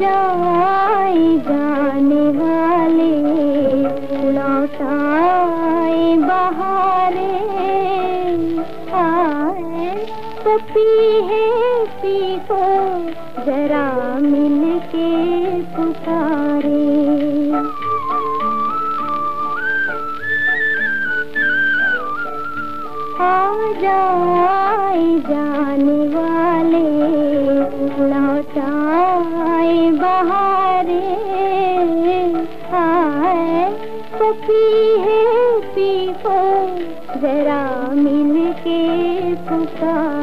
जाए जाने पी है पी को जरा मिल के पुकारे। आ जाए जाने वाले लौटाए बहारे। आए पपी है पी को जरा मिल के पुकारे।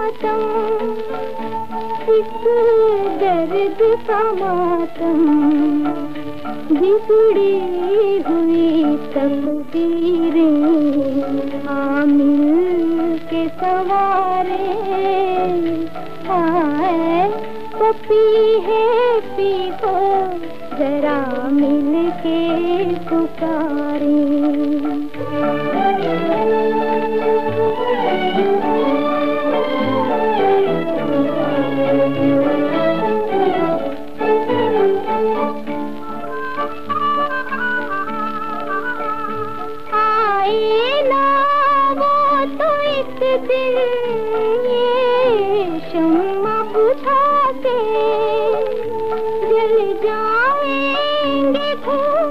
मातम दर्द का मातम। बिगड़ी हुई तकदीरें आमिल के सवारे। पपी है पी को जरा मिल के पुकारे।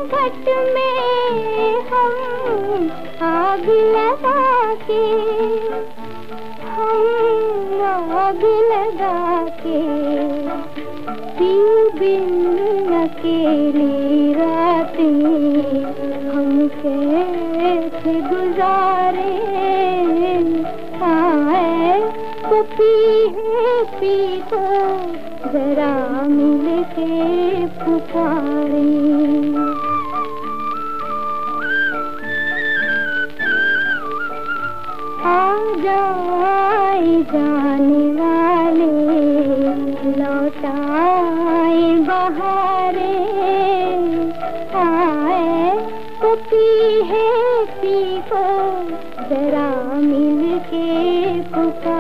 घूंघट में हम आग लगा के, हम आग लगा के पीऊ बिन हम कैसे गुजारे? तो पी है पी जरा मिल के पुकारे। जाए जाने वाले, लौटाए बहारे। आए तो पी है पी को जरा मिल के पुकारे।